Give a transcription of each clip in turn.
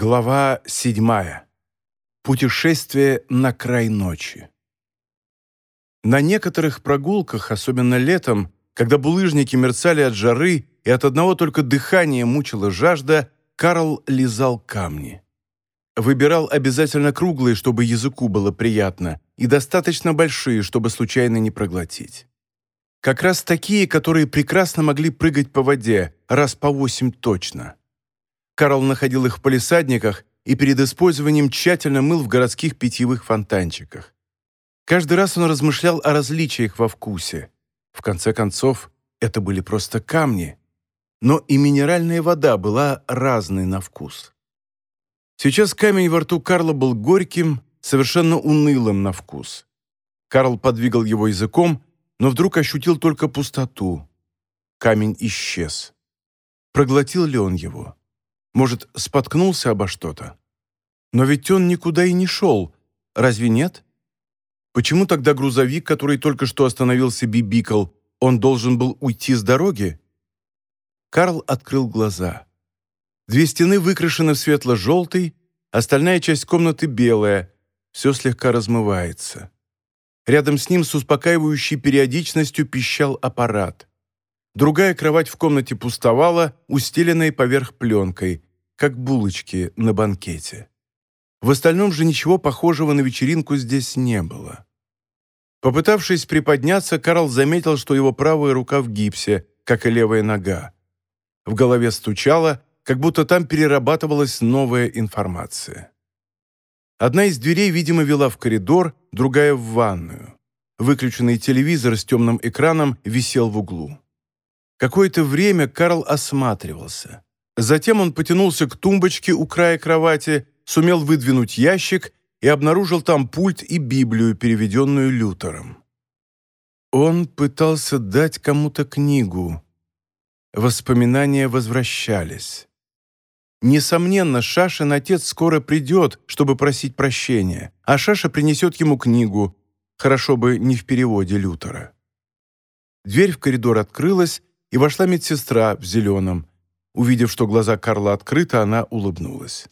Глава седьмая. Путешествие на край ночи. На некоторых прогулках, особенно летом, когда булыжники мерцали от жары и от одного только дыхания мучила жажда, Карл лизал камни. Выбирал обязательно круглые, чтобы языку было приятно, и достаточно большие, чтобы случайно не проглотить. Как раз такие, которые прекрасно могли прыгать по воде, раз по восемь точно. Карл находил их в палисадниках и перед использованием тщательно мыл в городских питьевых фонтанчиках. Каждый раз он размышлял о различиях во вкусе. В конце концов, это были просто камни. Но и минеральная вода была разной на вкус. Сейчас камень во рту Карла был горьким, совершенно унылым на вкус. Карл подвигал его языком, но вдруг ощутил только пустоту. Камень исчез. Проглотил ли он его? Может, споткнулся обо что-то? Но ведь он никуда и не шел, разве нет? Почему тогда грузовик, который только что остановился, бибикал, он должен был уйти с дороги? Карл открыл глаза. Две стены выкрашены в светло-желтый, остальная часть комнаты белая, все слегка размывается. Рядом с ним с успокаивающей периодичностью пищал аппарат. Другая кровать в комнате пустовала, устеленной поверх пленкой, как булочки на банкете. В остальном же ничего похожего на вечеринку здесь не было. Попытавшись приподняться, Карл заметил, что его правая рука в гипсе, как и левая нога. В голове стучало, как будто там перерабатывалась новая информация. Одна из дверей, видимо, вела в коридор, другая — в ванную. Выключенный телевизор с темным экраном висел в углу. Какое-то время Карл осматривался. Затем он потянулся к тумбочке у края кровати, сумел выдвинуть ящик и обнаружил там пульт и Библию, переведенную Лютером. Он пытался дать кому-то книгу. Воспоминания возвращались. Несомненно, Шашин отец скоро придет, чтобы просить прощения, а Шаша принесет ему книгу, хорошо бы не в переводе Лютера. Дверь в коридор открылась, и вошла медсестра в зеленом. Увидев, что глаза Карла открыты, она улыбнулась.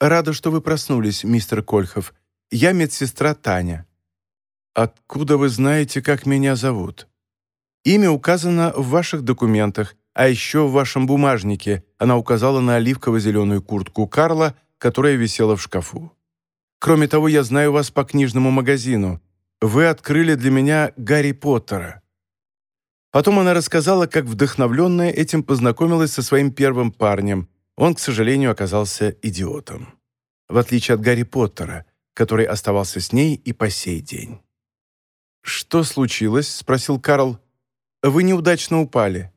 «Рада, что вы проснулись, мистер Кольхов. Я медсестра Таня». «Откуда вы знаете, как меня зовут?» «Имя указано в ваших документах, а еще в вашем бумажнике». Она указала на оливково-зеленую куртку Карла, которая висела в шкафу. «Кроме того, я знаю вас по книжному магазину. Вы открыли для меня Гарри Поттера». Потом она рассказала, как вдохновленная этим познакомилась со своим первым парнем. Он, к сожалению, оказался идиотом. В отличие от Гарри Поттера, который оставался с ней и по сей день. «Что случилось?» — спросил Карл. «Вы неудачно упали.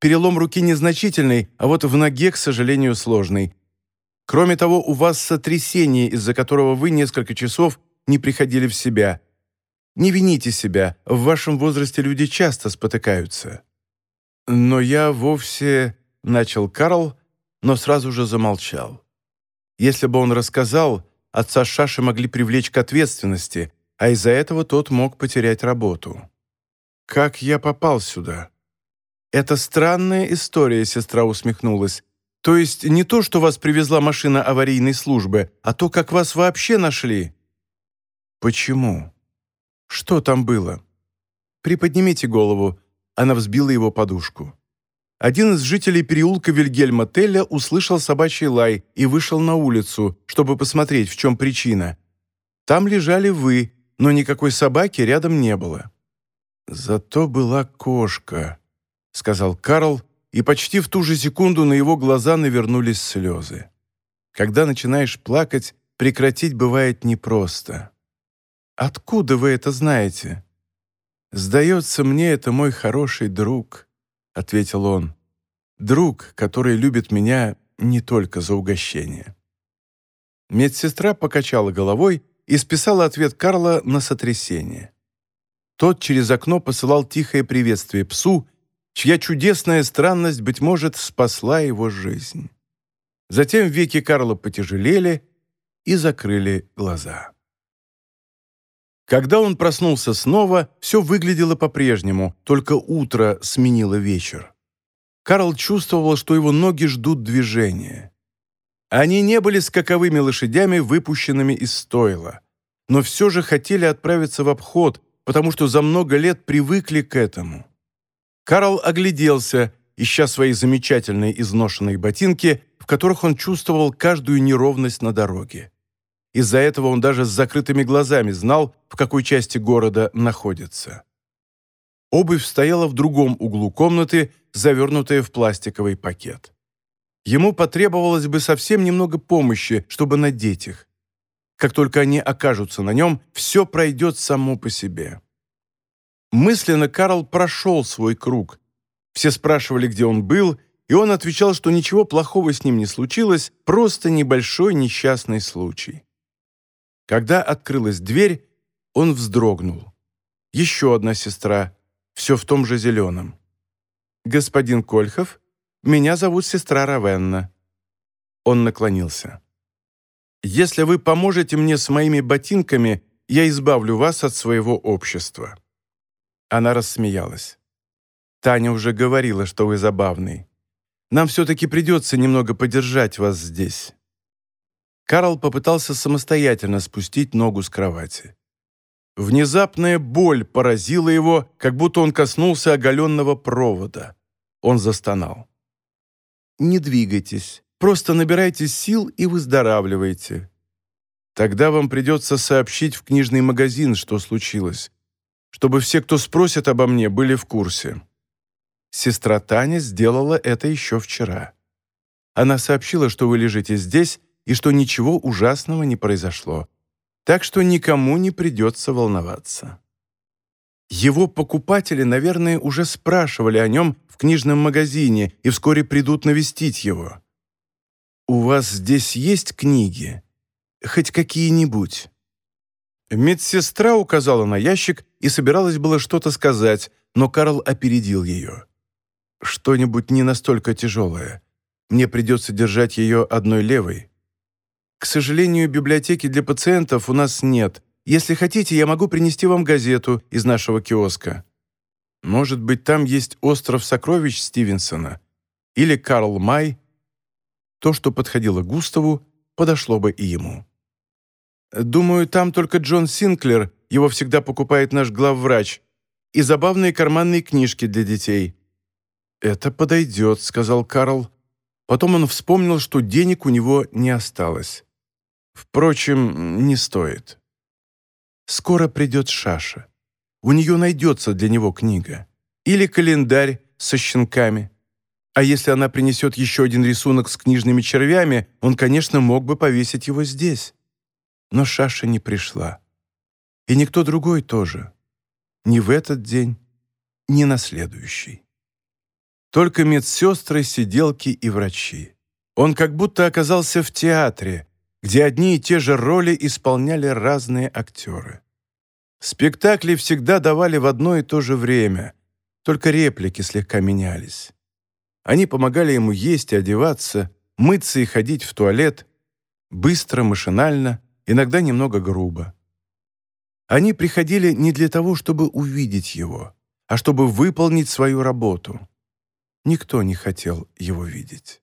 Перелом руки незначительный, а вот в ноге, к сожалению, сложный. Кроме того, у вас сотрясение, из-за которого вы несколько часов не приходили в себя. Не вините себя, в вашем возрасте люди часто спотыкаются». «Но я вовсе...» — начал Карл, но сразу же замолчал. Если бы он рассказал, отца Шаши могли привлечь к ответственности, а из-за этого тот мог потерять работу. «Как я попал сюда?» «Это странная история», — сестра усмехнулась. «То есть не то, что вас привезла машина аварийной службы, а то, как вас вообще нашли». «Почему?» «Что там было?» «Приподнимите голову». Она взбила его подушку. Один из жителей переулка Вильгельма Телля услышал собачий лай и вышел на улицу, чтобы посмотреть, в чем причина. Там лежали вы, но никакой собаки рядом не было. «Зато была кошка», — сказал Карл, и почти в ту же секунду на его глаза навернулись слезы. Когда начинаешь плакать, прекратить бывает непросто. «Откуда вы это знаете?» «Сдается мне, это мой хороший друг», — ответил он. «Друг, который любит меня не только за угощение». Медсестра покачала головой и списала ответ Карла на сотрясение. Тот через окно посылал тихое приветствие псу, чья чудесная странность, быть может, спасла его жизнь. Затем веки Карла потяжелели и закрыли глаза. Когда он проснулся снова, все выглядело по-прежнему, только утро сменило вечер. Карл чувствовал, что его ноги ждут движения. Они не были скаковыми лошадями, выпущенными из стойла, но все же хотели отправиться в обход, потому что за много лет привыкли к этому. Карл огляделся, ища свои замечательные изношенные ботинки, в которых он чувствовал каждую неровность на дороге. Из-за этого он даже с закрытыми глазами знал, в какой части города находится. Обувь стояла в другом углу комнаты, завернутая в пластиковый пакет. Ему потребовалось бы совсем немного помощи, чтобы надеть их. Как только они окажутся на нем, все пройдет само по себе. Мысленно Карл прошел свой круг. Все спрашивали, где он был, и он отвечал, что ничего плохого с ним не случилось, просто небольшой несчастный случай. Когда открылась дверь, он вздрогнул. Еще одна сестра, все в том же зеленом. «Господин Кольхов, меня зовут сестра Равенна». Он наклонился. «Если вы поможете мне с моими ботинками, я избавлю вас от своего общества». Она рассмеялась. «Таня уже говорила, что вы забавный. Нам все-таки придется немного подержать вас здесь». Карл попытался самостоятельно спустить ногу с кровати. Внезапная боль поразила его, как будто он коснулся оголенного провода. Он застонал. «Не двигайтесь, просто набирайтесь сил и выздоравливайте. Тогда вам придется сообщить в книжный магазин, что случилось, чтобы все, кто спросит обо мне, были в курсе». Сестра Таня сделала это еще вчера. Она сообщила, что вы лежите здесь и что ничего ужасного не произошло так что никому не придется волноваться. Его покупатели, наверное, уже спрашивали о нем в книжном магазине и вскоре придут навестить его. «У вас здесь есть книги? Хоть какие-нибудь?» Медсестра указала на ящик и собиралась было что-то сказать, но Карл опередил ее. «Что-нибудь не настолько тяжелое. Мне придется держать ее одной левой. К сожалению, библиотеки для пациентов у нас нет. Если хотите, я могу принести вам газету из нашего киоска. Может быть, там есть «Остров сокровищ» Стивенсона или «Карл Май». То, что подходило Густаву, подошло бы и ему. Думаю, там только Джон Синклер, его всегда покупает наш главврач, и забавные карманные книжки для детей. «Это подойдет», — сказал Карл. Потом он вспомнил, что денег у него не осталось. Впрочем, не стоит. Скоро придет Шаша. У нее найдется для него книга. Или календарь со щенками. А если она принесет еще один рисунок с книжными червями, он, конечно, мог бы повесить его здесь. Но Шаша не пришла. И никто другой тоже. Ни в этот день, ни на следующий. Только медсестры, сиделки и врачи. Он как будто оказался в театре, где одни и те же роли исполняли разные актеры. Спектакли всегда давали в одно и то же время, только реплики слегка менялись. Они помогали ему есть и одеваться, мыться и ходить в туалет, быстро, машинально, иногда немного грубо. Они приходили не для того, чтобы увидеть его, а чтобы выполнить свою работу. Никто не хотел его видеть.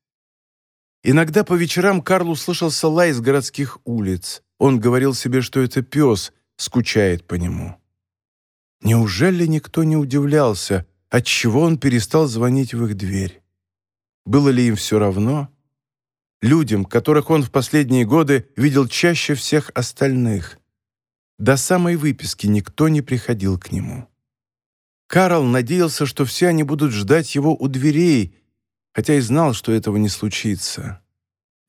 Иногда по вечерам Карлу слышался лай из городских улиц. Он говорил себе, что это пес скучает по нему. Неужели никто не удивлялся, отчего он перестал звонить в их дверь? Было ли им все равно? Людям, которых он в последние годы видел чаще всех остальных. До самой выписки никто не приходил к нему. Карл надеялся, что все они будут ждать его у дверей, хотя и знал, что этого не случится.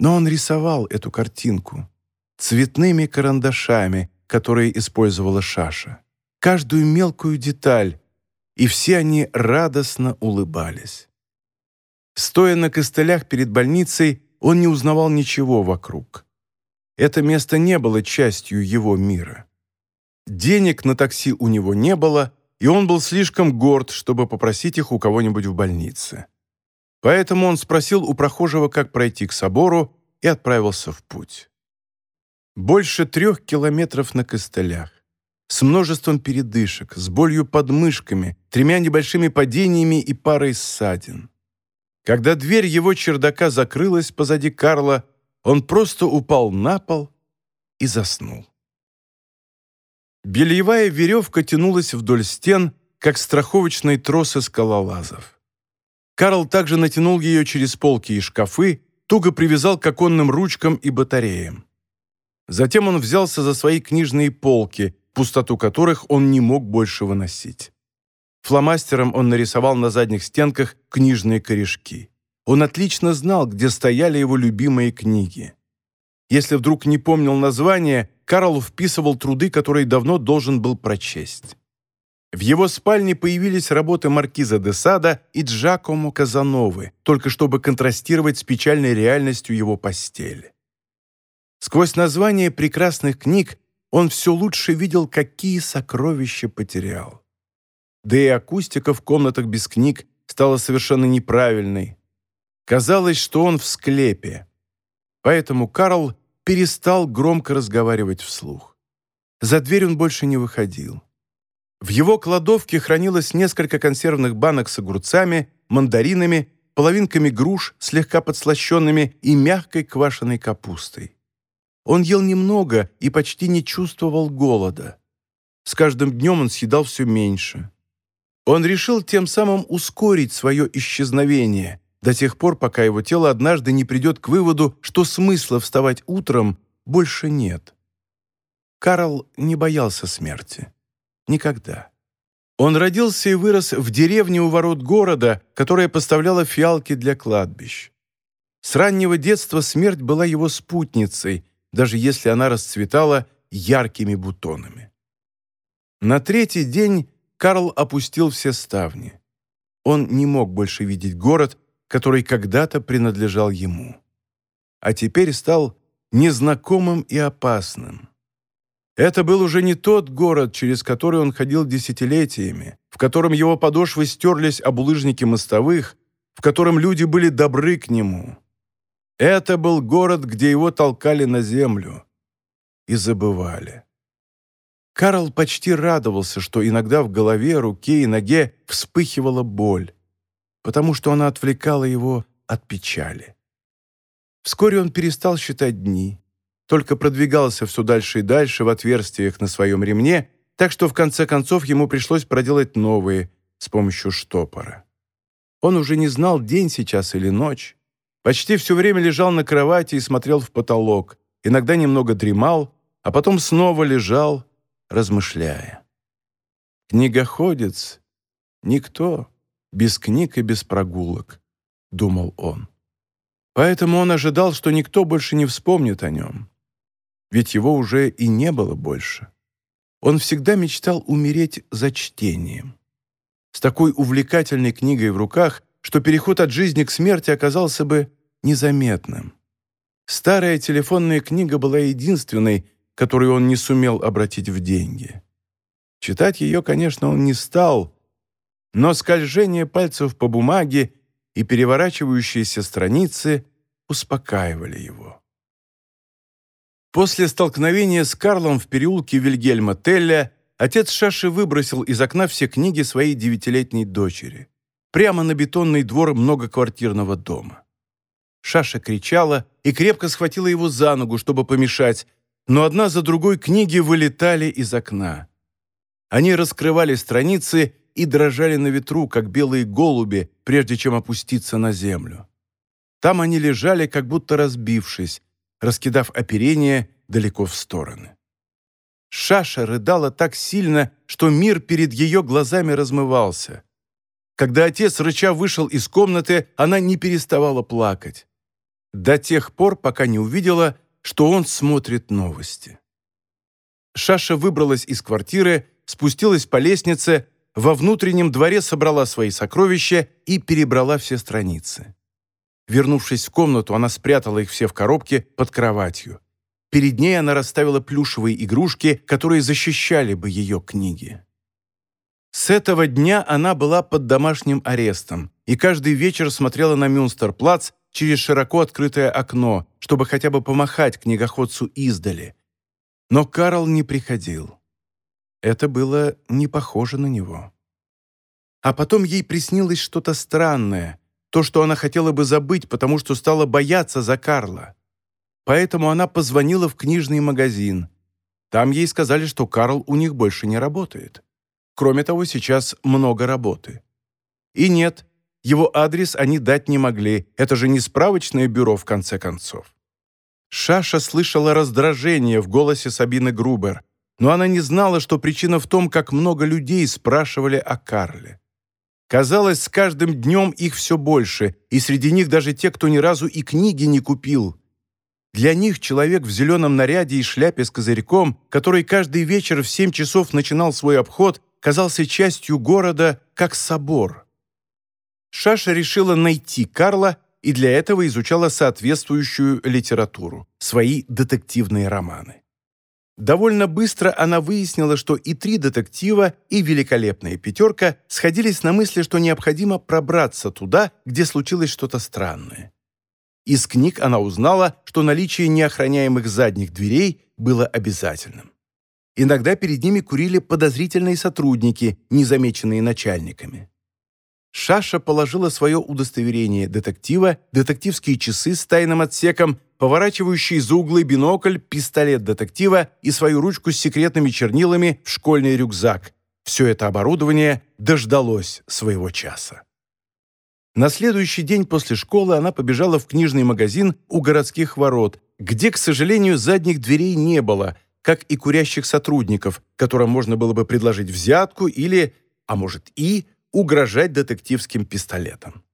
Но он рисовал эту картинку цветными карандашами, которые использовала Шаша. Каждую мелкую деталь, и все они радостно улыбались. Стоя на костылях перед больницей, он не узнавал ничего вокруг. Это место не было частью его мира. Денег на такси у него не было, и он был слишком горд, чтобы попросить их у кого-нибудь в больнице. Поэтому он спросил у прохожего, как пройти к собору, и отправился в путь. Больше трех километров на костылях, с множеством передышек, с болью под мышками, тремя небольшими падениями и парой ссадин. Когда дверь его чердака закрылась позади Карла, он просто упал на пол и заснул. Бельевая веревка тянулась вдоль стен, как страховочный трос из скалолазов. Карл также натянул ее через полки и шкафы, туго привязал к оконным ручкам и батареям. Затем он взялся за свои книжные полки, пустоту которых он не мог больше выносить. Фломастером он нарисовал на задних стенках книжные корешки. Он отлично знал, где стояли его любимые книги. Если вдруг не помнил название, Карл вписывал труды, которые давно должен был прочесть. В его спальне появились работы Маркиза де Сада и Джакомо Казановы, только чтобы контрастировать с печальной реальностью его постели. Сквозь название прекрасных книг он все лучше видел, какие сокровища потерял. Да и акустика в комнатах без книг стала совершенно неправильной. Казалось, что он в склепе. Поэтому Карл перестал громко разговаривать вслух. За дверь он больше не выходил. В его кладовке хранилось несколько консервных банок с огурцами, мандаринами, половинками груш, слегка подслащенными и мягкой квашеной капустой. Он ел немного и почти не чувствовал голода. С каждым днем он съедал все меньше. Он решил тем самым ускорить свое исчезновение, до тех пор, пока его тело однажды не придет к выводу, что смысла вставать утром больше нет. Карл не боялся смерти. Никогда. Он родился и вырос в деревне у ворот города, которая поставляла фиалки для кладбищ. С раннего детства смерть была его спутницей, даже если она расцветала яркими бутонами. На третий день Карл опустил все ставни. Он не мог больше видеть город, который когда-то принадлежал ему. А теперь стал незнакомым и опасным. Это был уже не тот город, через который он ходил десятилетиями, в котором его подошвы стерлись об улыжники мостовых, в котором люди были добры к нему. Это был город, где его толкали на землю и забывали. Карл почти радовался, что иногда в голове, руке и ноге вспыхивала боль потому что она отвлекала его от печали. Вскоре он перестал считать дни, только продвигался все дальше и дальше в отверстиях на своем ремне, так что в конце концов ему пришлось проделать новые с помощью штопора. Он уже не знал, день сейчас или ночь. Почти все время лежал на кровати и смотрел в потолок, иногда немного дремал, а потом снова лежал, размышляя. Книгоходец — никто без книг и без прогулок», — думал он. Поэтому он ожидал, что никто больше не вспомнит о нем. Ведь его уже и не было больше. Он всегда мечтал умереть за чтением. С такой увлекательной книгой в руках, что переход от жизни к смерти оказался бы незаметным. Старая телефонная книга была единственной, которую он не сумел обратить в деньги. Читать ее, конечно, он не стал, но скольжение пальцев по бумаге и переворачивающиеся страницы успокаивали его. После столкновения с Карлом в переулке Вильгельма Телля отец Шаши выбросил из окна все книги своей девятилетней дочери прямо на бетонный двор многоквартирного дома. Шаша кричала и крепко схватила его за ногу, чтобы помешать, но одна за другой книги вылетали из окна. Они раскрывали страницы и дрожали на ветру, как белые голуби, прежде чем опуститься на землю. Там они лежали, как будто разбившись, раскидав оперение далеко в стороны. Шаша рыдала так сильно, что мир перед ее глазами размывался. Когда отец рыча вышел из комнаты, она не переставала плакать. До тех пор, пока не увидела, что он смотрит новости. Шаша выбралась из квартиры, спустилась по лестнице, во внутреннем дворе собрала свои сокровища и перебрала все страницы. Вернувшись в комнату, она спрятала их все в коробке под кроватью. Перед ней она расставила плюшевые игрушки, которые защищали бы ее книги. С этого дня она была под домашним арестом и каждый вечер смотрела на Мюнстерплац через широко открытое окно, чтобы хотя бы помахать книгоходцу издали. Но Карл не приходил. Это было не похоже на него. А потом ей приснилось что-то странное, то, что она хотела бы забыть, потому что стала бояться за Карла. поэтому она позвонила в книжный магазин. Там ей сказали, что Карл у них больше не работает. Кроме того, сейчас много работы. И нет, его адрес они дать не могли, это же не справочное бюро в конце концов. Шаша слышала раздражение в голосе Сабины Грубер, но она не знала, что причина в том, как много людей спрашивали о Карле. Казалось, с каждым днем их все больше, и среди них даже те, кто ни разу и книги не купил. Для них человек в зеленом наряде и шляпе с козырьком, который каждый вечер в семь часов начинал свой обход, казался частью города, как собор. Шаша решила найти Карла и для этого изучала соответствующую литературу, свои детективные романы. Довольно быстро она выяснила, что и три детектива, и великолепная пятерка сходились на мысли, что необходимо пробраться туда, где случилось что-то странное. Из книг она узнала, что наличие неохраняемых задних дверей было обязательным. Иногда перед ними курили подозрительные сотрудники, незамеченные начальниками. Шаша положила свое удостоверение детектива, детективские часы с тайным отсеком, поворачивающий за углы бинокль, пистолет детектива и свою ручку с секретными чернилами в школьный рюкзак. Все это оборудование дождалось своего часа. На следующий день после школы она побежала в книжный магазин у городских ворот, где, к сожалению, задних дверей не было, как и курящих сотрудников, которым можно было бы предложить взятку или, а может и, угрожать детективским пистолетом.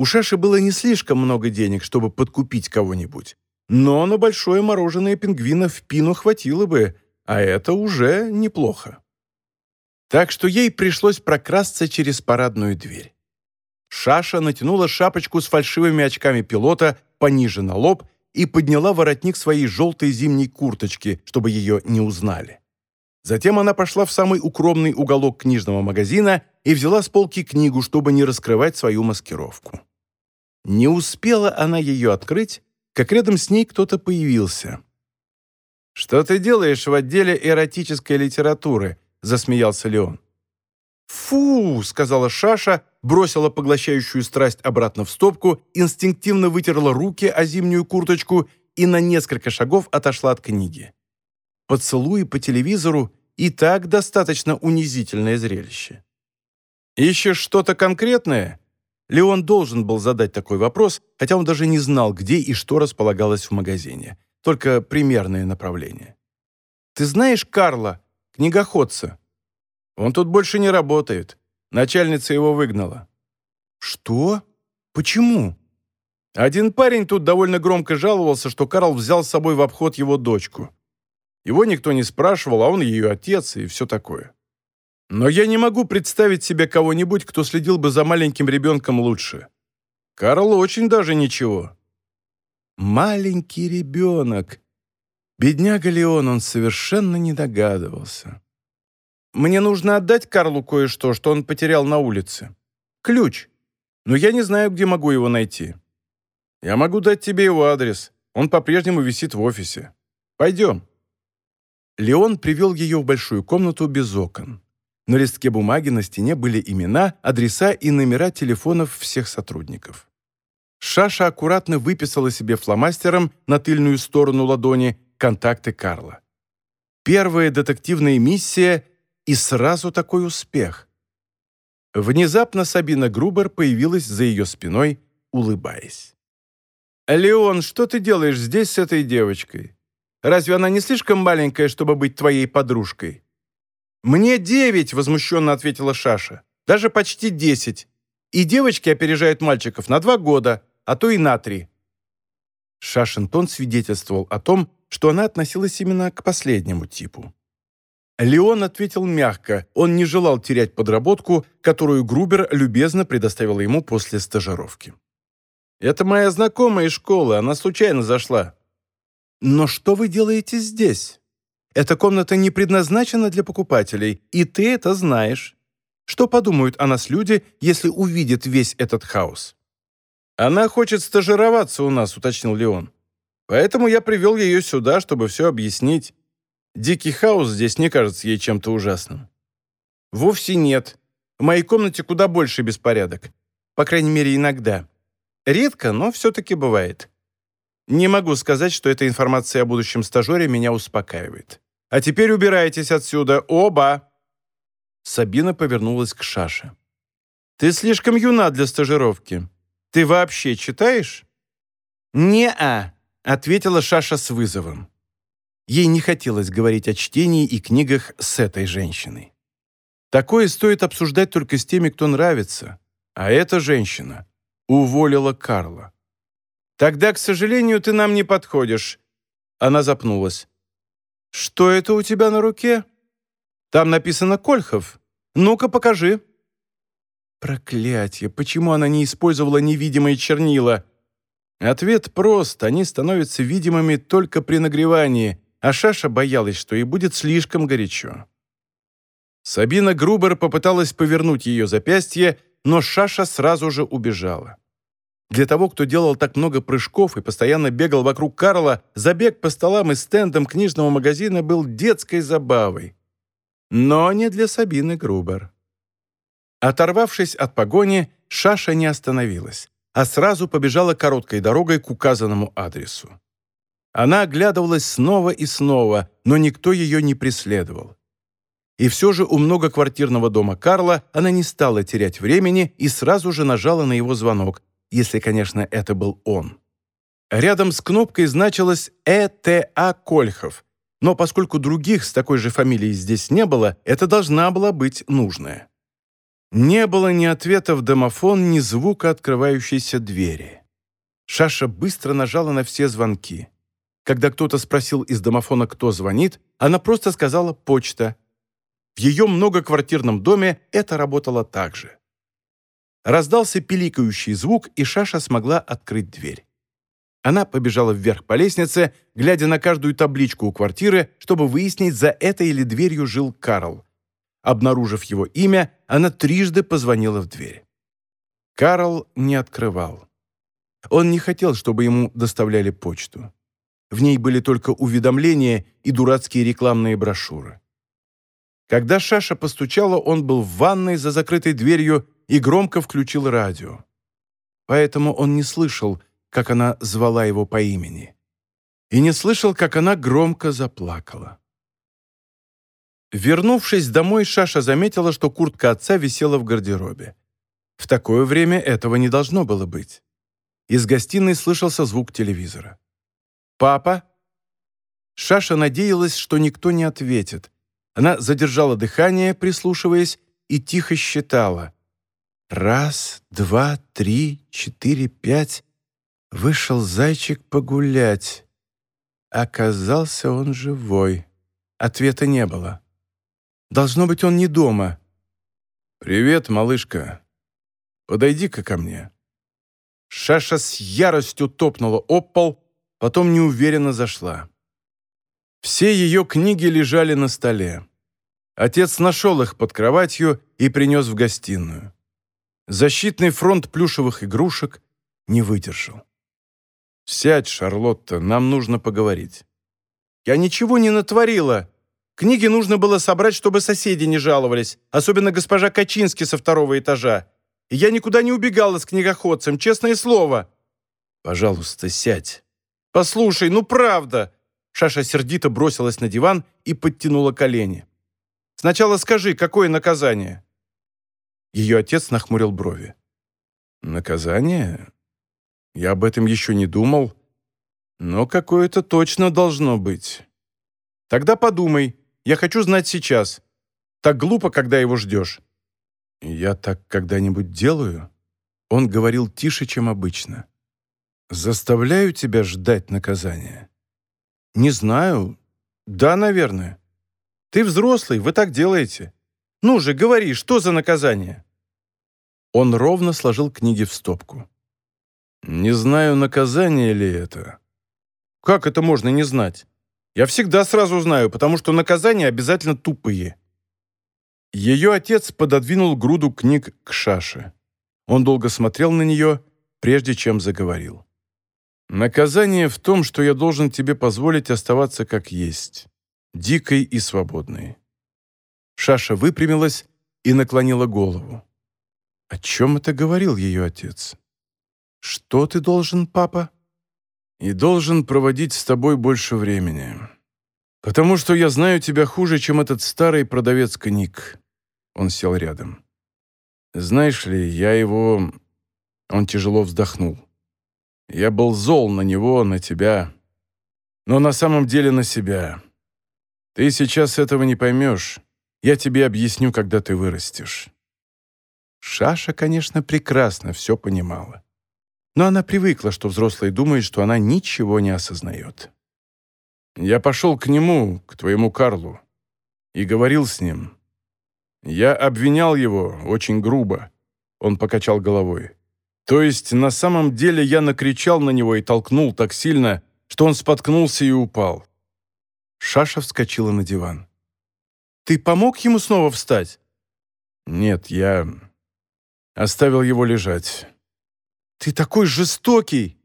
У Шаши было не слишком много денег, чтобы подкупить кого-нибудь, но на большое мороженое пингвина в пину хватило бы, а это уже неплохо. Так что ей пришлось прокрасться через парадную дверь. Шаша натянула шапочку с фальшивыми очками пилота пониже на лоб и подняла воротник своей желтой зимней курточки, чтобы ее не узнали. Затем она пошла в самый укромный уголок книжного магазина и взяла с полки книгу, чтобы не раскрывать свою маскировку. Не успела она ее открыть, как рядом с ней кто-то появился. «Что ты делаешь в отделе эротической литературы?» — засмеялся Леон. «Фу!» — сказала Шаша, бросила поглощающую страсть обратно в стопку, инстинктивно вытерла руки о зимнюю курточку и на несколько шагов отошла от книги. Поцелуи по телевизору и так достаточно унизительное зрелище. «Ищешь что-то конкретное?» Леон должен был задать такой вопрос, хотя он даже не знал, где и что располагалось в магазине. Только примерное направление. «Ты знаешь Карла, книгоходца?» «Он тут больше не работает. Начальница его выгнала». «Что? Почему?» Один парень тут довольно громко жаловался, что Карл взял с собой в обход его дочку. Его никто не спрашивал, а он ее отец и все такое. Но я не могу представить себе кого-нибудь, кто следил бы за маленьким ребенком лучше. Карл очень даже ничего. Маленький ребенок. Бедняга Леон, он совершенно не догадывался. Мне нужно отдать Карлу кое-что, что он потерял на улице. Ключ. Но я не знаю, где могу его найти. Я могу дать тебе его адрес. Он по-прежнему висит в офисе. Пойдем. Леон привел ее в большую комнату без окон. На листке бумаги на стене были имена, адреса и номера телефонов всех сотрудников. Шаша аккуратно выписала себе фломастером на тыльную сторону ладони контакты Карла. Первая детективная миссия и сразу такой успех. Внезапно Сабина Грубер появилась за ее спиной, улыбаясь. «Леон, что ты делаешь здесь с этой девочкой? Разве она не слишком маленькая, чтобы быть твоей подружкой?» «Мне девять!» — возмущенно ответила Шаша. «Даже почти десять. И девочки опережают мальчиков на два года, а то и на три». Шашин тон свидетельствовал о том, что она относилась именно к последнему типу. Леон ответил мягко, он не желал терять подработку, которую Грубер любезно предоставила ему после стажировки. «Это моя знакомая из школы, она случайно зашла». «Но что вы делаете здесь?» Эта комната не предназначена для покупателей, и ты это знаешь. Что подумают о нас люди, если увидят весь этот хаос?» «Она хочет стажироваться у нас», — уточнил Леон. «Поэтому я привел ее сюда, чтобы все объяснить. Дикий хаос здесь не кажется ей чем-то ужасным». «Вовсе нет. В моей комнате куда больше беспорядок. По крайней мере, иногда. Редко, но все-таки бывает. Не могу сказать, что эта информация о будущем стажере меня успокаивает. А теперь убирайтесь отсюда, оба!» Сабина повернулась к Шаше. «Ты слишком юна для стажировки. Ты вообще читаешь?» «Не-а», — ответила Шаша с вызовом. Ей не хотелось говорить о чтении и книгах с этой женщиной. Такое стоит обсуждать только с теми, кто нравится. А эта женщина уволила Карла. «Тогда, к сожалению, ты нам не подходишь». Она запнулась. «Что это у тебя на руке?» «Там написано Кольхов. Ну-ка, покажи». Проклятье, почему она не использовала невидимые чернила? Ответ прост, они становятся видимыми только при нагревании, а Шаша боялась, что ей будет слишком горячо. Сабина Грубер попыталась повернуть ее запястье, но Шаша сразу же убежала. Для того, кто делал так много прыжков и постоянно бегал вокруг Карла, забег по столам и стендам книжного магазина был детской забавой. Но не для Сабины Грубер. Оторвавшись от погони, Шаша не остановилась, а сразу побежала короткой дорогой к указанному адресу. Она оглядывалась снова и снова, но никто ее не преследовал. И все же у многоквартирного дома Карла она не стала терять времени и сразу же нажала на его звонок, если, конечно, это был он. Рядом с кнопкой значилось «ЭТА Кольхов», но поскольку других с такой же фамилией здесь не было, это должна была быть нужная. Не было ни ответа в домофон, ни звука открывающейся двери. Шаша быстро нажала на все звонки. Когда кто-то спросил из домофона, кто звонит, она просто сказала «почта». В ее многоквартирном доме это работало так же. Раздался пиликающий звук, и Шаша смогла открыть дверь. Она побежала вверх по лестнице, глядя на каждую табличку у квартиры, чтобы выяснить, за этой или дверью жил Карл. Обнаружив его имя, она трижды позвонила в дверь. Карл не открывал. Он не хотел, чтобы ему доставляли почту. В ней были только уведомления и дурацкие рекламные брошюры. Когда Шаша постучала, он был в ванной за закрытой дверью и громко включил радио. Поэтому он не слышал, как она звала его по имени. И не слышал, как она громко заплакала. Вернувшись домой, Шаша заметила, что куртка отца висела в гардеробе. В такое время этого не должно было быть. Из гостиной слышался звук телевизора. «Папа?» Шаша надеялась, что никто не ответит. Она задержала дыхание, прислушиваясь, и тихо считала. «Раз, два, три, четыре, пять. Вышел зайчик погулять. Оказался он живой. Ответа не было. Должно быть, он не дома. «Привет, малышка. Подойди-ка ко мне». Шаша с яростью топнула об пол, потом неуверенно зашла. Все ее книги лежали на столе. Отец нашел их под кроватью и принес в гостиную. Защитный фронт плюшевых игрушек не выдержал. «Сядь, Шарлотта, нам нужно поговорить». «Я ничего не натворила», Книги нужно было собрать, чтобы соседи не жаловались, особенно госпожа Качински со второго этажа. И я никуда не убегала с книгоходцем, честное слово. Пожалуйста, сядь. Послушай, ну правда. Шаша сердито бросилась на диван и подтянула колени. Сначала скажи, какое наказание? Ее отец нахмурил брови. Наказание? Я об этом еще не думал. Но какое-то точно должно быть. Тогда подумай, я хочу знать сейчас. Так глупо, когда его ждешь». «Я так когда-нибудь делаю?» Он говорил тише, чем обычно. «Заставляю тебя ждать наказания?» «Не знаю. Да, наверное. Ты взрослый, вы так делаете. Ну же, говори, что за наказание?» Он ровно сложил книги в стопку. «Не знаю, наказание ли это». «Как это можно не знать? Я всегда сразу знаю, потому что наказания обязательно тупые». Ее отец пододвинул груду книг к Шаше. Он долго смотрел на нее, прежде чем заговорил. «Наказание в том, что я должен тебе позволить оставаться как есть, дикой и свободной». Шаша выпрямилась и наклонила голову. О чем это говорил ее отец? «Что ты должен, папа?» и должен проводить с тобой больше времени. Потому что я знаю тебя хуже, чем этот старый продавец книг». Он сел рядом. «Знаешь ли, я его...» Он тяжело вздохнул. «Я был зол на него, на тебя, но на самом деле на себя. Ты сейчас этого не поймешь. Я тебе объясню, когда ты вырастешь». Шаша, конечно, прекрасно все понимала. Но она привыкла, что взрослые думают, что она ничего не осознает. «Я пошел к нему, к твоему Карлу, и говорил с ним. Я обвинял его очень грубо». Он покачал головой. «То есть на самом деле я накричал на него и толкнул так сильно, что он споткнулся и упал». Шаша вскочила на диван. «Ты помог ему снова встать?» «Нет, я оставил его лежать». «Ты такой жестокий!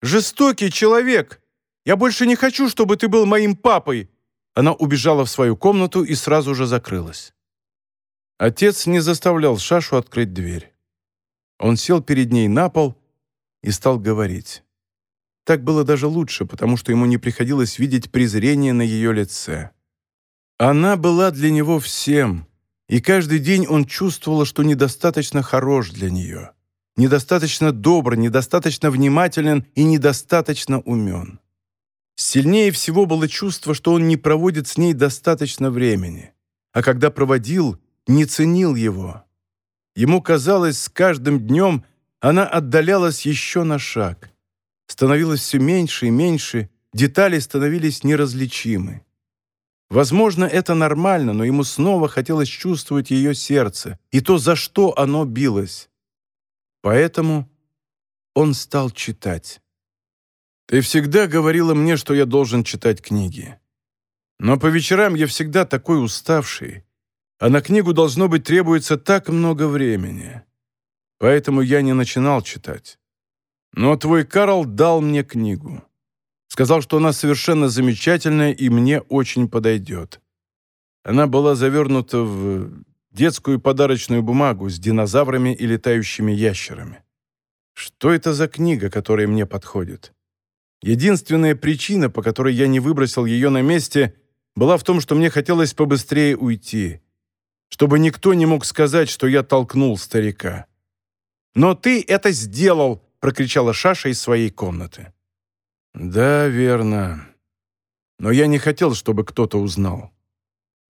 Жестокий человек! Я больше не хочу, чтобы ты был моим папой!» Она убежала в свою комнату и сразу же закрылась. Отец не заставлял Шашу открыть дверь. Он сел перед ней на пол и стал говорить. Так было даже лучше, потому что ему не приходилось видеть презрение на ее лице. Она была для него всем, и каждый день он чувствовал, что недостаточно хорош для нее, недостаточно добр, недостаточно внимателен и недостаточно умен. Сильнее всего было чувство, что он не проводит с ней достаточно времени, а когда проводил – не ценил его. Ему казалось, с каждым днем она отдалялась еще на шаг. Становилось все меньше и меньше, детали становились неразличимы. Возможно, это нормально, но ему снова хотелось чувствовать ее сердце и то, за что оно билось. Поэтому он стал читать. «Ты всегда говорила мне, что я должен читать книги. Но по вечерам я всегда такой уставший, а на книгу, должно быть, требуется так много времени. Поэтому я не начинал читать. Но твой Карл дал мне книгу. Сказал, что она совершенно замечательная и мне очень подойдет. Она была завернута в детскую подарочную бумагу с динозаврами и летающими ящерами. Что это за книга, которая мне подходит? Единственная причина, по которой я не выбросил ее на месте, была в том, что мне хотелось побыстрее уйти чтобы никто не мог сказать, что я толкнул старика. «Но ты это сделал!» — прокричала Шаша из своей комнаты. «Да, верно. Но я не хотел, чтобы кто-то узнал.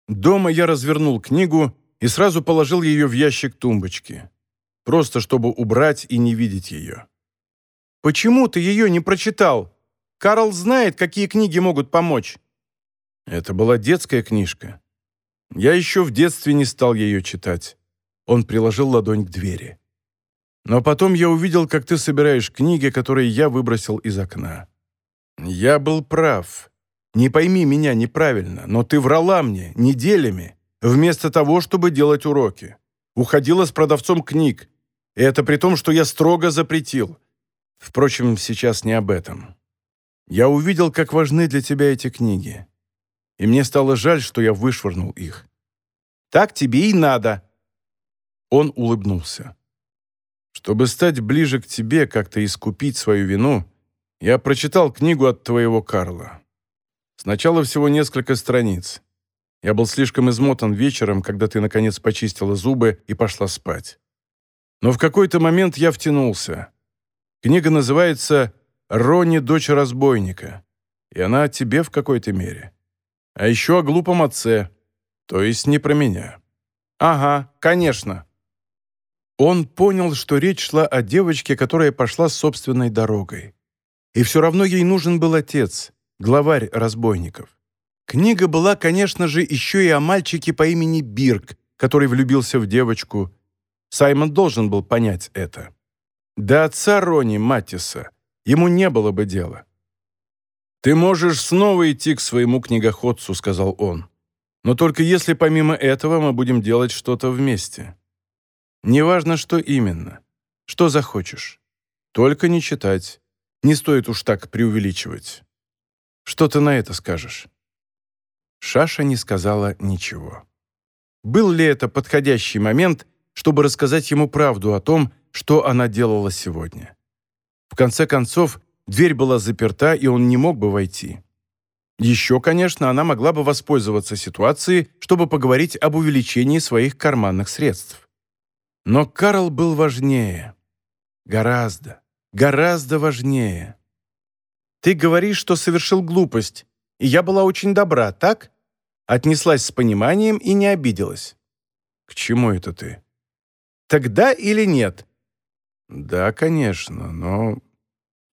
Дома я развернул книгу и сразу положил ее в ящик тумбочки, просто чтобы убрать и не видеть ее. «Почему ты ее не прочитал? Карл знает, какие книги могут помочь». Это была детская книжка. Я еще в детстве не стал ее читать. Он приложил ладонь к двери. Но потом я увидел, как ты собираешь книги, которые я выбросил из окна. Я был прав. Не пойми меня неправильно, но ты врала мне неделями, вместо того, чтобы делать уроки. Уходила с продавцом книг. И это при том, что я строго запретил. Впрочем, сейчас не об этом. Я увидел, как важны для тебя эти книги и мне стало жаль, что я вышвырнул их. Так тебе и надо». Он улыбнулся. «Чтобы стать ближе к тебе, как-то искупить свою вину, я прочитал книгу от твоего Карла. Сначала всего несколько страниц. Я был слишком измотан вечером, когда ты, наконец, почистила зубы и пошла спать. Но в какой-то момент я втянулся. Книга называется «Ронни, дочь разбойника», и она о тебе в какой-то мере. А еще о глупом отце. То есть не про меня. Ага, конечно. Он понял, что речь шла о девочке, которая пошла собственной дорогой. И все равно ей нужен был отец, главарь разбойников. Книга была, конечно же, еще и о мальчике по имени Бирк, который влюбился в девочку. Саймон должен был понять это. До отца Рони Матиса ему не было бы дела. «Ты можешь снова идти к своему книгоходцу», — сказал он. «Но только если помимо этого мы будем делать что-то вместе. Неважно, что именно. Что захочешь. Только не читать. Не стоит уж так преувеличивать. Что ты на это скажешь?» Шаша не сказала ничего. Был ли это подходящий момент, чтобы рассказать ему правду о том, что она делала сегодня? В конце концов, Дверь была заперта, и он не мог бы войти. Еще, конечно, она могла бы воспользоваться ситуацией, чтобы поговорить об увеличении своих карманных средств. Но Карл был важнее. Гораздо, гораздо важнее. «Ты говоришь, что совершил глупость, и я была очень добра, так?» Отнеслась с пониманием и не обиделась. «К чему это ты?» «Тогда или нет?» «Да, конечно, но...»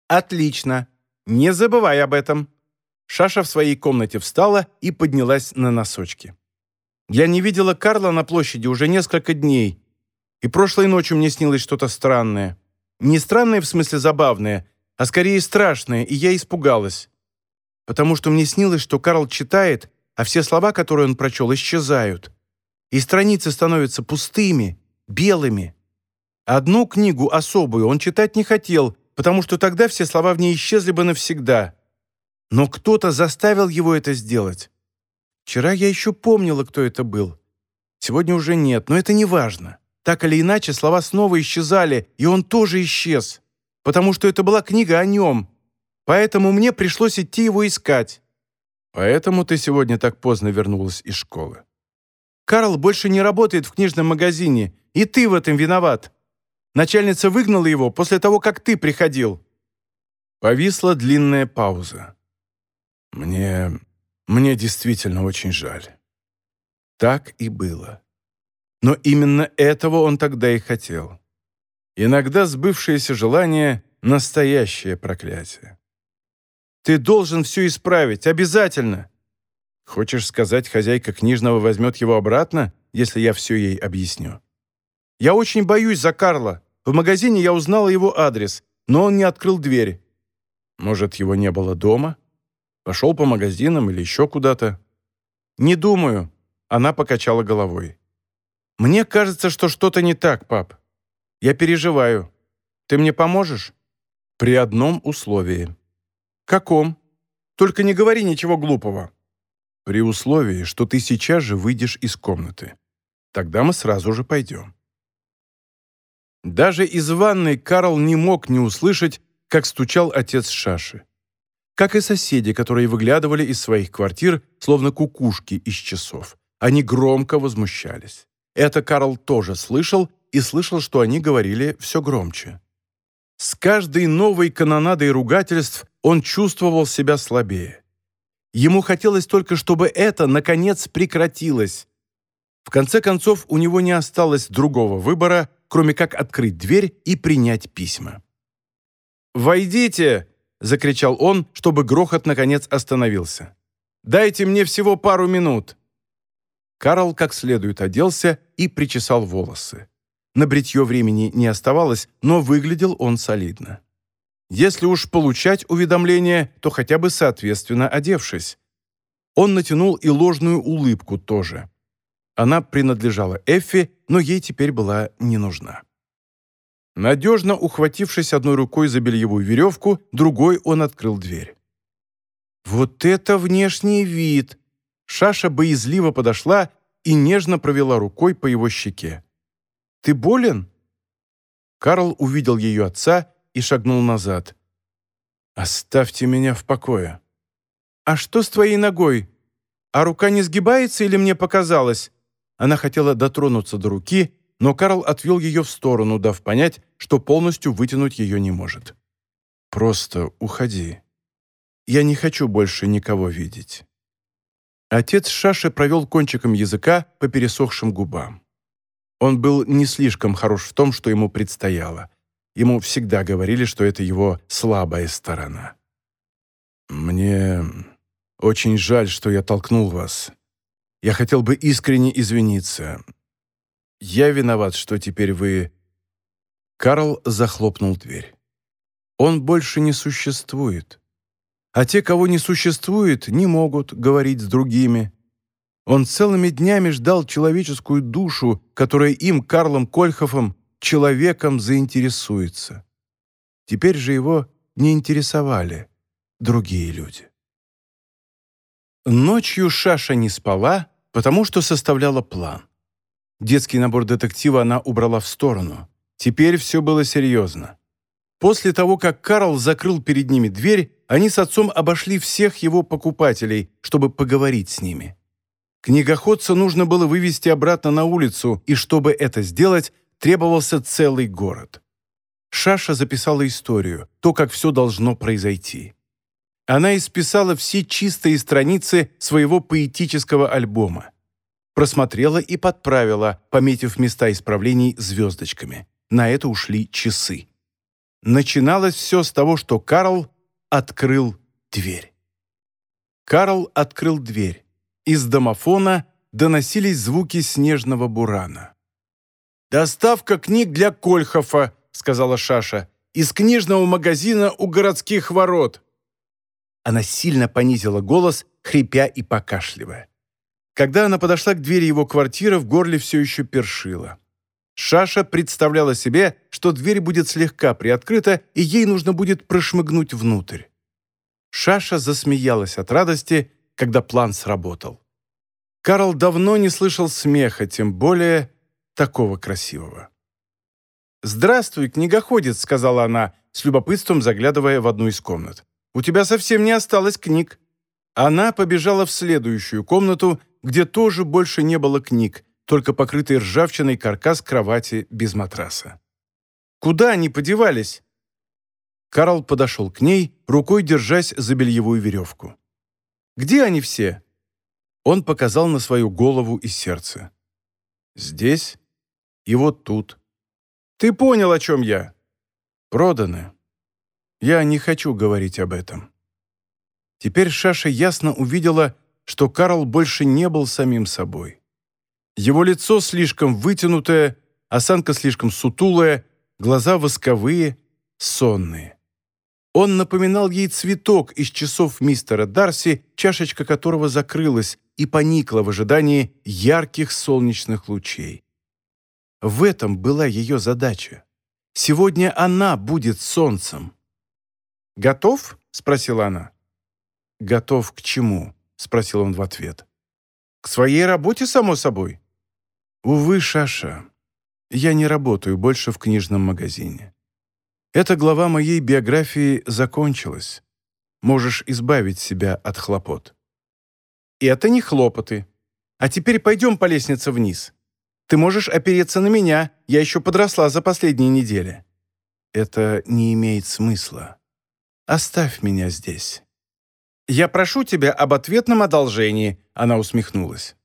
«Отлично. Не забывай об этом». Шаша в своей комнате встала и поднялась на носочки. «Я не видела Карла на площади уже несколько дней, и прошлой ночью мне снилось что-то странное. Не странное в смысле забавное, а скорее страшное, и я испугалась. Потому что мне снилось, что Карл читает, а все слова, которые он прочел, исчезают. И страницы становятся пустыми, белыми. Одну книгу особую он читать не хотел, потому что тогда все слова в ней исчезли бы навсегда. Но кто-то заставил его это сделать. Вчера я еще помнила, кто это был. Сегодня уже нет, но это не важно. Так или иначе, слова снова исчезали, и он тоже исчез, потому что это была книга о нем. Поэтому мне пришлось идти его искать. Поэтому ты сегодня так поздно вернулась из школы. Карл больше не работает в книжном магазине, и ты в этом виноват. Начальница выгнала его после того, как ты приходил». Повисла длинная пауза. «Мне... мне действительно очень жаль». Так и было. Но именно этого он тогда и хотел. Иногда сбывшееся желание — настоящее проклятие. «Ты должен все исправить, обязательно!» «Хочешь сказать, хозяйка книжного возьмет его обратно, если я все ей объясню?» «Я очень боюсь за Карла. В магазине я узнала его адрес, но он не открыл дверь. Может, его не было дома? Пошел по магазинам или еще куда-то?» «Не думаю», — она покачала головой. «Мне кажется, что что-то не так, пап. Я переживаю. Ты мне поможешь?» «При одном условии». «Каком? Только не говори ничего глупого». «При условии, что ты сейчас же выйдешь из комнаты. Тогда мы сразу же пойдем». Даже из ванной Карл не мог не услышать, как стучал отец Шаши. Как и соседи, которые выглядывали из своих квартир, словно кукушки из часов. Они громко возмущались. Это Карл тоже слышал и слышал, что они говорили все громче. С каждой новой канонадой ругательств он чувствовал себя слабее. Ему хотелось только, чтобы это, наконец, прекратилось. В конце концов, у него не осталось другого выбора, кроме как открыть дверь и принять письма. «Войдите!» — закричал он, чтобы грохот наконец остановился. «Дайте мне всего пару минут!» Карл как следует оделся и причесал волосы. На бритье времени не оставалось, но выглядел он солидно. Если уж получать уведомление, то хотя бы соответственно одевшись. Он натянул и ложную улыбку тоже. Она принадлежала Эффе, но ей теперь была не нужна. Надежно ухватившись одной рукой за бельевую веревку, другой он открыл дверь. «Вот это внешний вид!» Шаша боязливо подошла и нежно провела рукой по его щеке. «Ты болен?» Карл увидел ее отца и шагнул назад. «Оставьте меня в покое». «А что с твоей ногой? А рука не сгибается или мне показалось?» Она хотела дотронуться до руки, но Карл отвел ее в сторону, дав понять, что полностью вытянуть ее не может. «Просто уходи. Я не хочу больше никого видеть». Отец Шаши провел кончиком языка по пересохшим губам. Он был не слишком хорош в том, что ему предстояло. Ему всегда говорили, что это его слабая сторона. «Мне очень жаль, что я толкнул вас. Я хотел бы искренне извиниться. Я виноват, что теперь вы...» Карл захлопнул дверь. «Он больше не существует. А те, кого не существует, не могут говорить с другими. Он целыми днями ждал человеческую душу, которая им, Карлом Кольхофом, человеком заинтересуется. Теперь же его не интересовали другие люди. Ночью Шаша не спала, потому что составляла план. Детский набор детектива она убрала в сторону. Теперь все было серьезно. После того, как Карл закрыл перед ними дверь, они с отцом обошли всех его покупателей, чтобы поговорить с ними. Книгоходца нужно было вывести обратно на улицу, и чтобы это сделать, требовался целый город. Шаша записала историю, то, как все должно произойти. Она исписала все чистые страницы своего поэтического альбома. Просмотрела и подправила, пометив места исправлений звездочками. На это ушли часы. Начиналось все с того, что Карл открыл дверь. Карл открыл дверь. Из домофона доносились звуки снежного бурана. «Доставка книг для Кольхофа», — сказала Шаша, «из книжного магазина у городских ворот». Она сильно понизила голос, хрипя и покашливая. Когда она подошла к двери его квартиры, в горле все еще першило. Шаша представляла себе, что дверь будет слегка приоткрыта, и ей нужно будет прошмыгнуть внутрь. Шаша засмеялась от радости, когда план сработал. Карл давно не слышал смеха, тем более такого красивого. «Здравствуй, книгоходец», — сказала она, с любопытством заглядывая в одну из комнат. «У тебя совсем не осталось книг». Она побежала в следующую комнату, где тоже больше не было книг, только покрытый ржавчиной каркас кровати без матраса. «Куда они подевались?» Карл подошел к ней, рукой держась за бельевую веревку. «Где они все?» Он показал на свою голову и сердце. «Здесь и вот тут. Ты понял, о чем я?» «Проданы. Я не хочу говорить об этом». Теперь Шаша ясно увидела, что Карл больше не был самим собой. Его лицо слишком вытянутое, осанка слишком сутулая, глаза восковые, сонные. Он напоминал ей цветок из часов мистера Дарси, чашечка которого закрылась и поникла в ожидании ярких солнечных лучей. В этом была ее задача. Сегодня она будет солнцем. «Готов?» — спросила она. «Готов к чему?» — спросил он в ответ. «К своей работе, само собой». Увы, Шаша, я не работаю больше в книжном магазине. Эта глава моей биографии закончилась. Можешь избавить себя от хлопот. И это не хлопоты. А теперь пойдем по лестнице вниз. Ты можешь опереться на меня, я еще подросла за последние недели. Это не имеет смысла. Оставь меня здесь. Я прошу тебя об ответном одолжении, она усмехнулась.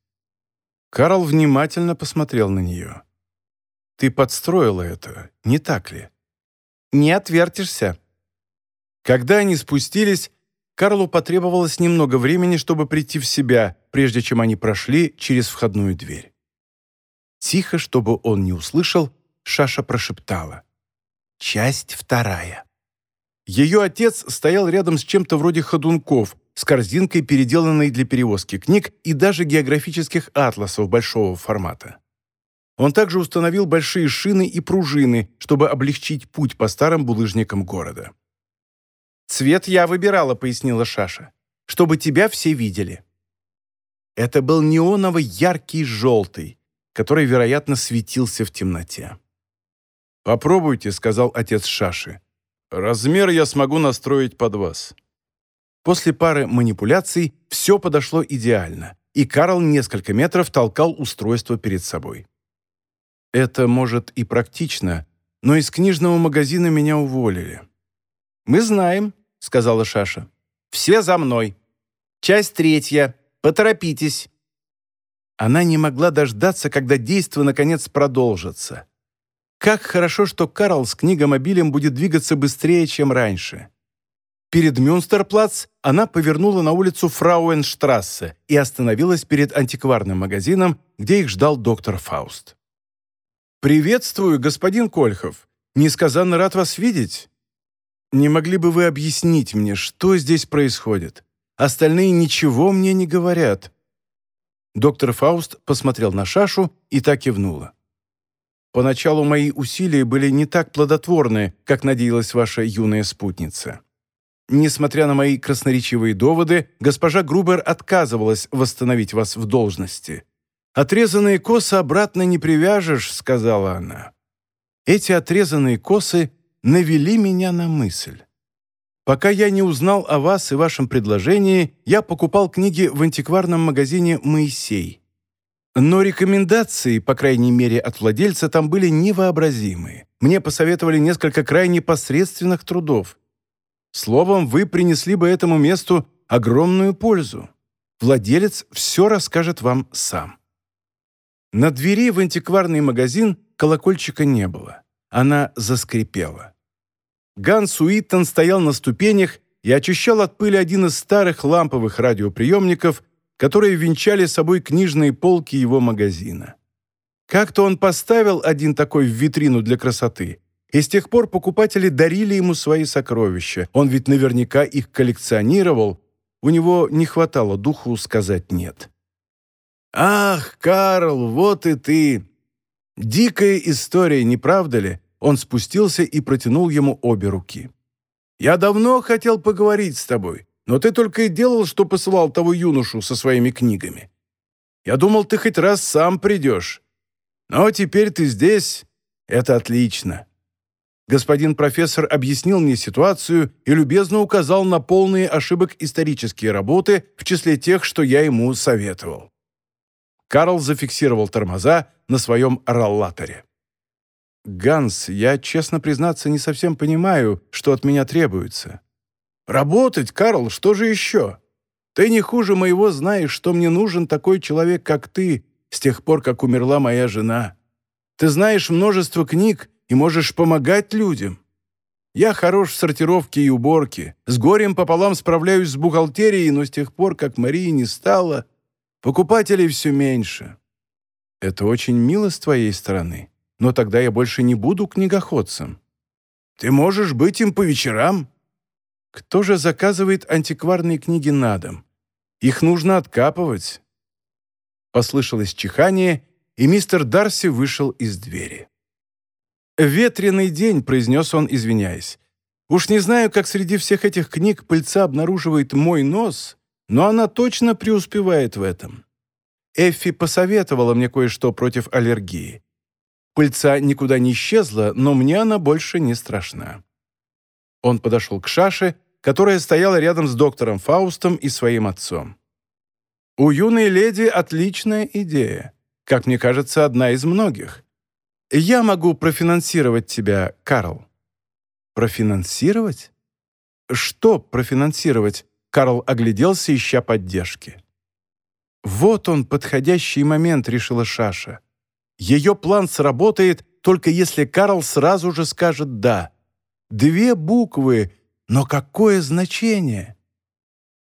Карл внимательно посмотрел на нее. «Ты подстроила это, не так ли?» «Не отвертишься». Когда они спустились, Карлу потребовалось немного времени, чтобы прийти в себя, прежде чем они прошли через входную дверь. Тихо, чтобы он не услышал, Шаша прошептала. «Часть вторая». Ее отец стоял рядом с чем-то вроде ходунков, с корзинкой, переделанной для перевозки книг и даже географических атласов большого формата. Он также установил большие шины и пружины, чтобы облегчить путь по старым булыжникам города. «Цвет я выбирала», — пояснила Шаша, — «чтобы тебя все видели». Это был неоновый яркий желтый, который, вероятно, светился в темноте. «Попробуйте», — сказал отец Шаши. «Размер я смогу настроить под вас». После пары манипуляций все подошло идеально, и Карл несколько метров толкал устройство перед собой. Это, может, и практично, но из книжного магазина меня уволили. «Мы знаем», — сказала Шаша. «Все за мной. Часть третья. Поторопитесь». Она не могла дождаться, когда действо наконец продолжится. Как хорошо, что Карл с книгомобилем будет двигаться быстрее, чем раньше. Перед Мюнстерплац она повернула на улицу Фрауенштрассе и остановилась перед антикварным магазином, где их ждал доктор Фауст. «Приветствую, господин Кольхов. Несказанно рад вас видеть. Не могли бы вы объяснить мне, что здесь происходит? Остальные ничего мне не говорят». Доктор Фауст посмотрел на Шашу и так кивнула. «Поначалу мои усилия были не так плодотворны, как надеялась ваша юная спутница. Несмотря на мои красноречивые доводы, госпожа Грубер отказывалась восстановить вас в должности. «Отрезанные косы обратно не привяжешь», — сказала она. Эти отрезанные косы навели меня на мысль. Пока я не узнал о вас и вашем предложении, я покупал книги в антикварном магазине «Моисей». Но рекомендации, по крайней мере, от владельца там были невообразимые. Мне посоветовали несколько крайне посредственных трудов. Словом, вы принесли бы этому месту огромную пользу. Владелец все расскажет вам сам. На двери в антикварный магазин колокольчика не было. Она заскрипела. Ганс Уиттон стоял на ступенях и очищал от пыли один из старых ламповых радиоприемников, которые венчали собой книжные полки его магазина. Как-то он поставил один такой в витрину для красоты, и с тех пор покупатели дарили ему свои сокровища. Он ведь наверняка их коллекционировал, у него не хватало духу сказать «нет». «Ах, Карл, вот и ты! Дикая история, не правда ли?» Он спустился и протянул ему обе руки. «Я давно хотел поговорить с тобой, но ты только и делал, что посылал того юношу со своими книгами. Я думал, ты хоть раз сам придешь. Но теперь ты здесь. Это отлично. Господин профессор объяснил мне ситуацию и любезно указал на полные ошибок исторические работы в числе тех, что я ему советовал. Карл зафиксировал тормоза на своем роллаторе. «Ганс, я, честно признаться, не совсем понимаю, что от меня требуется. «Работать, Карл, что же еще? Ты не хуже моего знаешь, что мне нужен такой человек, как ты, с тех пор, как умерла моя жена. Ты знаешь множество книг и можешь помогать людям. Я хорош в сортировке и уборке, с горем пополам справляюсь с бухгалтерией, но с тех пор, как Марии не стало, покупателей все меньше. Это очень мило с твоей стороны, но тогда я больше не буду книгоходцем. Ты можешь быть им по вечерам, кто же заказывает антикварные книги на дом? Их нужно откапывать. Послышалось чихание, и мистер Дарси вышел из двери. «Ветреный день», — произнес он, извиняясь. «Уж не знаю, как среди всех этих книг пыльца обнаруживает мой нос, но она точно преуспевает в этом. Эффи посоветовала мне кое-что против аллергии. Пыльца никуда не исчезла, но мне она больше не страшна. Он подошел к Шаше, которая стояла рядом с доктором Фаустом и своим отцом. «У юной леди отличная идея. Как мне кажется, одна из многих. Я могу профинансировать тебя, Карл». «Профинансировать? Что профинансировать?» Карл огляделся, ища поддержки. «Вот он, подходящий момент», — решила Шаша. «Ее план сработает, только если Карл сразу же скажет «да». Две буквы, но какое значение?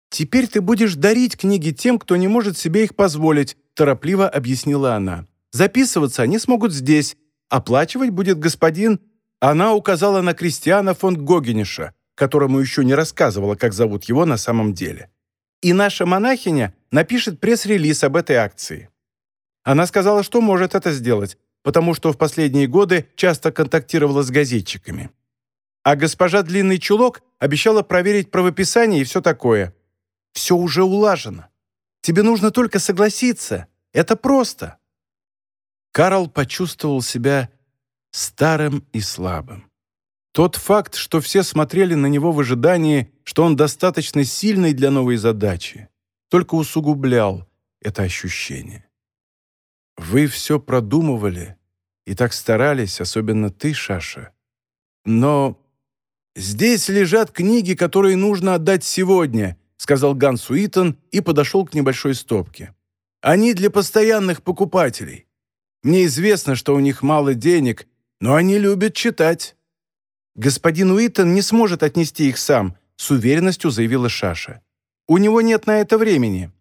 «Теперь ты будешь дарить книги тем, кто не может себе их позволить», торопливо объяснила она. «Записываться они смогут здесь. Оплачивать будет господин...» Она указала на Кристиана фон Гогениша, которому еще не рассказывала, как зовут его на самом деле. «И наша монахиня напишет пресс-релиз об этой акции». Она сказала, что может это сделать, потому что в последние годы часто контактировала с газетчиками. А госпожа Длинный Чулок обещала проверить правописание и все такое. Все уже улажено. Тебе нужно только согласиться. Это просто». Карл почувствовал себя старым и слабым. Тот факт, что все смотрели на него в ожидании, что он достаточно сильный для новой задачи, только усугублял это ощущение. Вы все продумывали и так старались, особенно ты, Шаша. Но «Здесь лежат книги, которые нужно отдать сегодня», сказал Ганс Уитон и подошел к небольшой стопке. «Они для постоянных покупателей. Мне известно, что у них мало денег, но они любят читать». «Господин Уитон не сможет отнести их сам», с уверенностью заявила Шаша. «У него нет на это времени».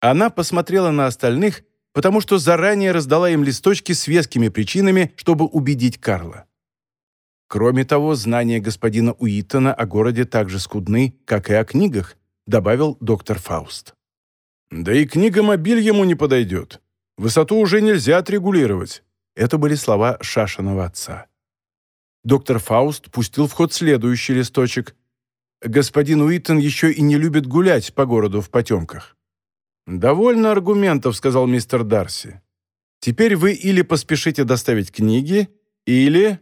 Она посмотрела на остальных, потому что заранее раздала им листочки с вескими причинами, чтобы убедить Карла. Кроме того, знания господина Уитона о городе так же скудны, как и о книгах, добавил доктор Фауст. Да и книга-мобиль ему не подойдет. Высоту уже нельзя отрегулировать. Это были слова Шашиного отца. Доктор Фауст пустил в ход следующий листочек. Господин Уитон еще и не любит гулять по городу в потемках. «Довольно аргументов», — сказал мистер Дарси. «Теперь вы или поспешите доставить книги, или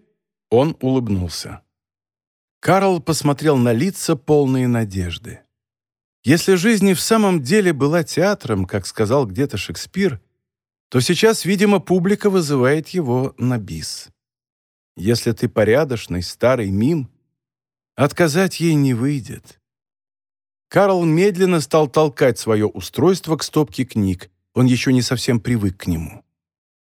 Он улыбнулся. Карл посмотрел на лица, полные надежды. Если жизнь и в самом деле была театром, как сказал где-то Шекспир, то сейчас, видимо, публика вызывает его на бис. Если ты порядочный, старый мим, отказать ей не выйдет. Карл медленно стал толкать свое устройство к стопке книг, он еще не совсем привык к нему.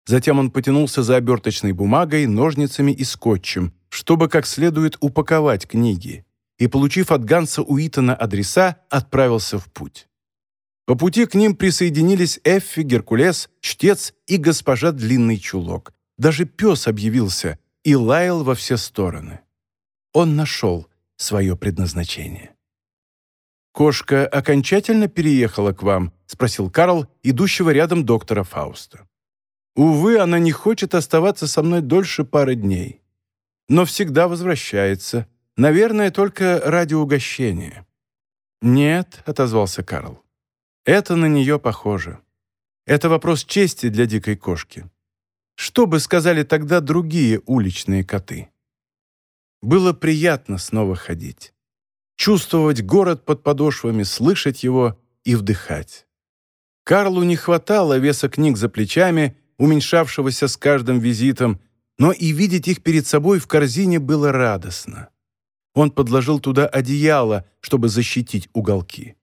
Затем он потянулся за оберточной бумагой, ножницами и скотчем, чтобы как следует упаковать книги, и, получив от Ганса Уитона адреса, отправился в путь. По пути к ним присоединились Эффи, Геркулес, Чтец и госпожа Длинный Чулок. Даже пес объявился и лаял во все стороны. Он нашел свое предназначение. «Кошка окончательно переехала к вам?» — спросил Карл, идущего рядом доктора Фауста. «Увы, она не хочет оставаться со мной дольше пары дней, но всегда возвращается, наверное, только ради угощения». «Нет», — отозвался Карл, — «это на нее похоже. Это вопрос чести для дикой кошки. Что бы сказали тогда другие уличные коты?» Было приятно снова ходить чувствовать город под подошвами, слышать его и вдыхать. Карлу не хватало веса книг за плечами, уменьшавшегося с каждым визитом, но и видеть их перед собой в корзине было радостно. Он подложил туда одеяло, чтобы защитить уголки.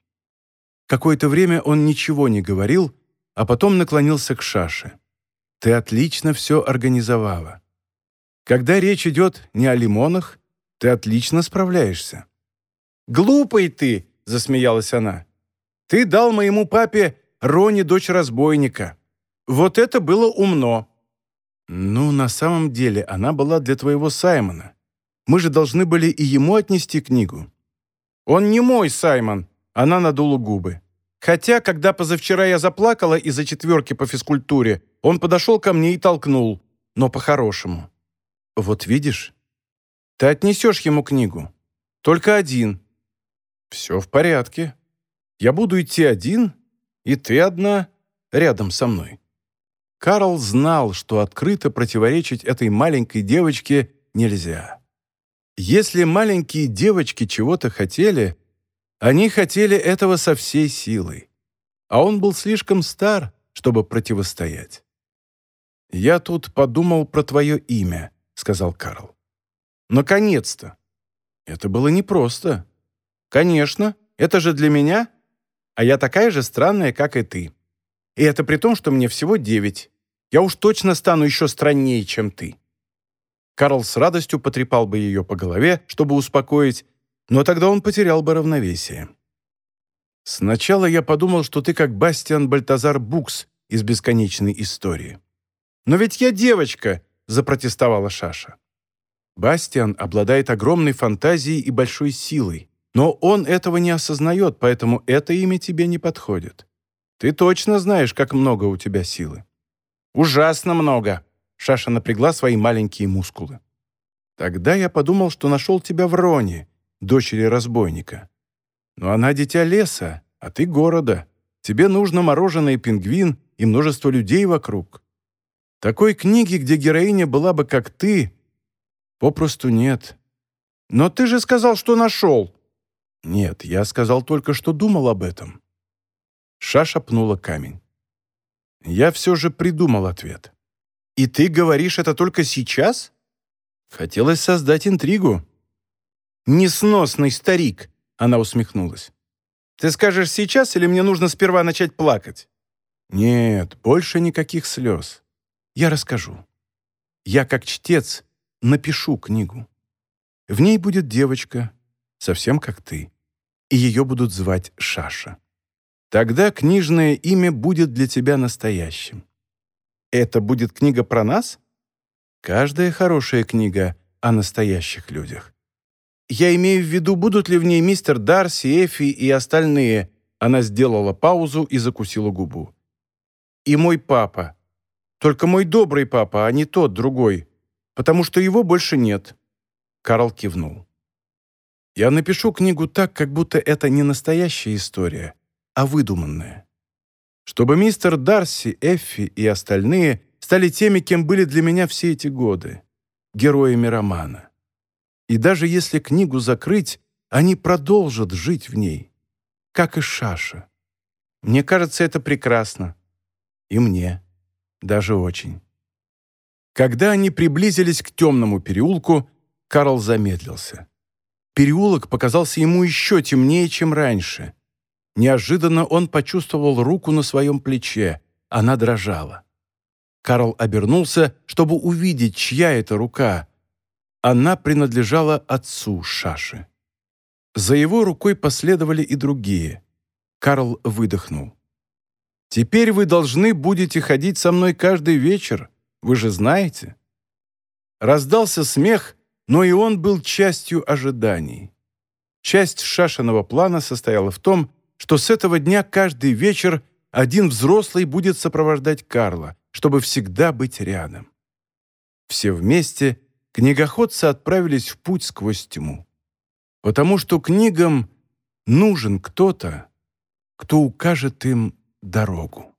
Какое-то время он ничего не говорил, а потом наклонился к Шаше. «Ты отлично все организовала. Когда речь идет не о лимонах, ты отлично справляешься. «Глупый ты!» — засмеялась она. «Ты дал моему папе Рони дочь разбойника. Вот это было умно». «Ну, на самом деле, она была для твоего Саймона. Мы же должны были и ему отнести книгу». «Он не мой Саймон», — она надула губы. Хотя, когда позавчера я заплакала из-за четверки по физкультуре, он подошел ко мне и толкнул, но по-хорошему. «Вот видишь, ты отнесешь ему книгу. Только один, «Все в порядке. Я буду идти один, и ты одна, рядом со мной». Карл знал, что открыто противоречить этой маленькой девочке нельзя. Если маленькие девочки чего-то хотели, они хотели этого со всей силой. А он был слишком стар, чтобы противостоять. «Я тут подумал про твое имя», — сказал Карл. «Наконец-то!» Это было непросто. «Конечно, это же для меня, а я такая же странная, как и ты. И это при том, что мне всего девять. Я уж точно стану еще страннее, чем ты». Карл с радостью потрепал бы ее по голове, чтобы успокоить, но тогда он потерял бы равновесие. «Сначала я подумал, что ты как Бастиан Бальтазар Букс из «Бесконечной истории». «Но ведь я девочка!» — запротестовала Шаша. Бастиан обладает огромной фантазией и большой силой. Но он этого не осознает, поэтому это имя тебе не подходит. Ты точно знаешь, как много у тебя силы. Ужасно много. Шаша напрягла свои маленькие мускулы. Тогда я подумал, что нашел тебя в Роне, дочери разбойника. Но она дитя леса, а ты города. Тебе нужно мороженое пингвин и множество людей вокруг. Такой книги, где героиня была бы как ты, попросту нет. Но ты же сказал, что нашел. «Нет, я сказал только, что думал об этом». Шаша пнула камень. Я все же придумал ответ. «И ты говоришь это только сейчас?» Хотелось создать интригу. «Несносный старик!» — она усмехнулась. «Ты скажешь сейчас или мне нужно сперва начать плакать?» «Нет, больше никаких слез. Я расскажу. Я, как чтец, напишу книгу. В ней будет девочка, совсем как ты, и ее будут звать Шаша. Тогда книжное имя будет для тебя настоящим. Это будет книга про нас? Каждая хорошая книга о настоящих людях. Я имею в виду, будут ли в ней мистер Дарси, Эфи и остальные. Она сделала паузу и закусила губу. И мой папа. Только мой добрый папа, а не тот другой, потому что его больше нет. Карл кивнул. Я напишу книгу так, как будто это не настоящая история, а выдуманная. Чтобы мистер Дарси, Эффи и остальные стали теми, кем были для меня все эти годы. героями романа. И даже если книгу закрыть, они продолжат жить в ней, как и Шаша. Мне кажется, это прекрасно. И мне. Даже очень. Когда они приблизились к темному переулку, Карл замедлился. Переулок показался ему еще темнее, чем раньше. Неожиданно он почувствовал руку на своем плече. Она дрожала. Карл обернулся, чтобы увидеть, чья это рука. Она принадлежала отцу Шаши. За его рукой последовали и другие. Карл выдохнул. «Теперь вы должны будете ходить со мной каждый вечер, вы же знаете». Раздался смех, но и он был частью ожиданий. Часть Шашиного плана состояла в том, что с этого дня каждый вечер один взрослый будет сопровождать Карла, чтобы всегда быть рядом. Все вместе книгоходцы отправились в путь сквозь тьму. Потому что книгам нужен кто-то, кто укажет им дорогу.